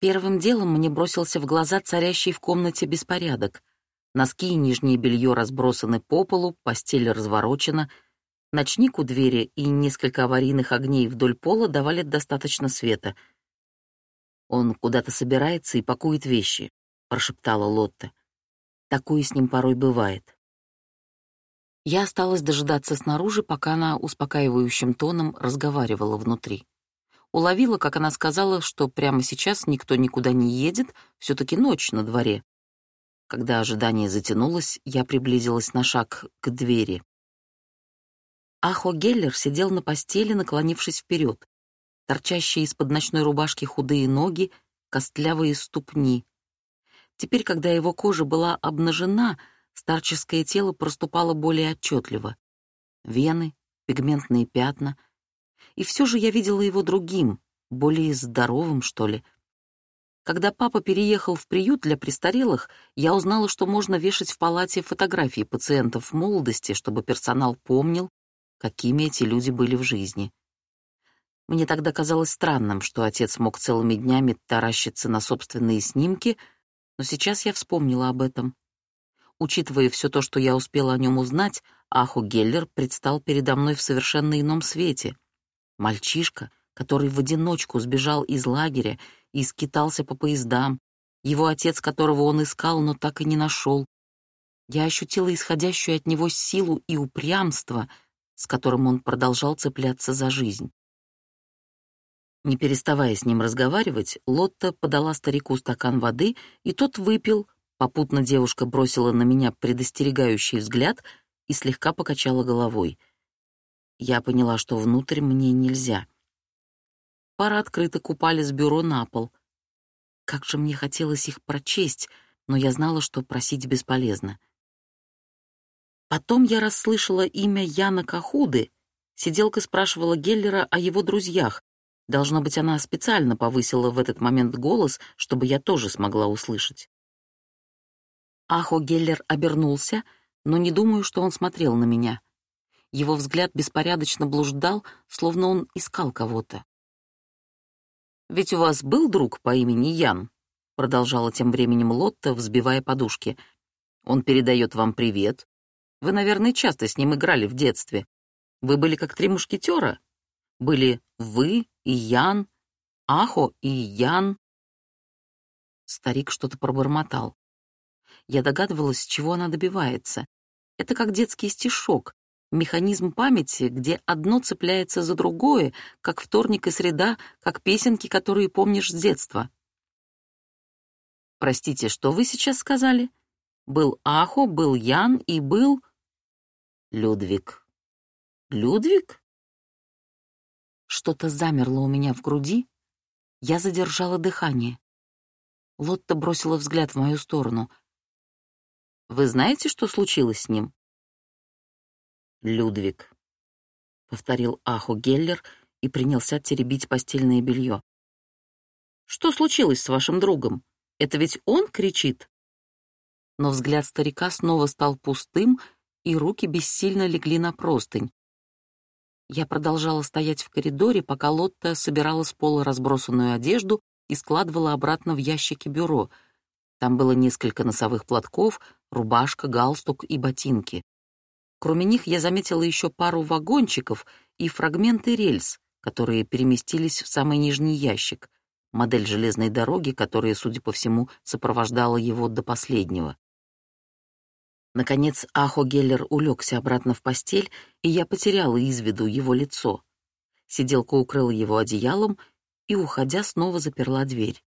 Первым делом мне бросился в глаза царящий в комнате беспорядок. Носки и нижнее белье разбросаны по полу, постель разворочена, ночник у двери и несколько аварийных огней вдоль пола давали достаточно света. «Он куда-то собирается и пакует вещи», — прошептала Лотта. «Такое с ним порой бывает». Я осталась дожидаться снаружи, пока она успокаивающим тоном разговаривала внутри уловила, как она сказала, что прямо сейчас никто никуда не едет, все таки ночь на дворе. Когда ожидание затянулось, я приблизилась на шаг к двери. Ахо Геллер сидел на постели, наклонившись вперед. Торчащие из-под ночной рубашки худые ноги, костлявые ступни. Теперь, когда его кожа была обнажена, старческое тело проступало более отчетливо. Вены, пигментные пятна — и все же я видела его другим, более здоровым, что ли. Когда папа переехал в приют для престарелых, я узнала, что можно вешать в палате фотографии пациентов в молодости, чтобы персонал помнил, какими эти люди были в жизни. Мне тогда казалось странным, что отец мог целыми днями таращиться на собственные снимки, но сейчас я вспомнила об этом. Учитывая все то, что я успела о нем узнать, Аху Геллер предстал передо мной в совершенно ином свете — Мальчишка, который в одиночку сбежал из лагеря и скитался по поездам, его отец, которого он искал, но так и не нашел. Я ощутила исходящую от него силу и упрямство, с которым он продолжал цепляться за жизнь. Не переставая с ним разговаривать, Лотта подала старику стакан воды, и тот выпил. Попутно девушка бросила на меня предостерегающий взгляд и слегка покачала головой. Я поняла, что внутрь мне нельзя. Пара открыток упали с бюро на пол. Как же мне хотелось их прочесть, но я знала, что просить бесполезно. Потом я расслышала имя Яна Кахуды. Сиделка спрашивала Геллера о его друзьях. Должно быть, она специально повысила в этот момент голос, чтобы я тоже смогла услышать. Ахо Геллер обернулся, но не думаю, что он смотрел на меня. Его взгляд беспорядочно блуждал, словно он искал кого-то. «Ведь у вас был друг по имени Ян?» — продолжала тем временем Лотта, взбивая подушки. «Он передает вам привет. Вы, наверное, часто с ним играли в детстве. Вы были как три мушкетера. Были вы и Ян, Ахо и Ян». Старик что-то пробормотал. Я догадывалась, чего она добивается. Это как детский стишок, механизм памяти, где одно цепляется за другое, как вторник и среда, как песенки, которые помнишь с детства. Простите, что вы сейчас сказали? Был Ахо, был Ян и был... Людвиг. Людвиг? Что-то замерло у меня в груди. Я задержала дыхание. Лотта бросила взгляд в мою сторону. «Вы знаете, что случилось с ним?» Людвиг», — повторил Аху Геллер и принялся теребить постельное белье. «Что случилось с вашим другом? Это ведь он кричит?» Но взгляд старика снова стал пустым, и руки бессильно легли на простынь. Я продолжала стоять в коридоре, пока Лотта собирала с пола разбросанную одежду и складывала обратно в ящики бюро. Там было несколько носовых платков, рубашка, галстук и ботинки. Кроме них я заметила еще пару вагончиков и фрагменты рельс, которые переместились в самый нижний ящик, модель железной дороги, которая, судя по всему, сопровождала его до последнего. Наконец Ахо Геллер улегся обратно в постель, и я потеряла из виду его лицо. Сиделка укрыла его одеялом и, уходя, снова заперла дверь.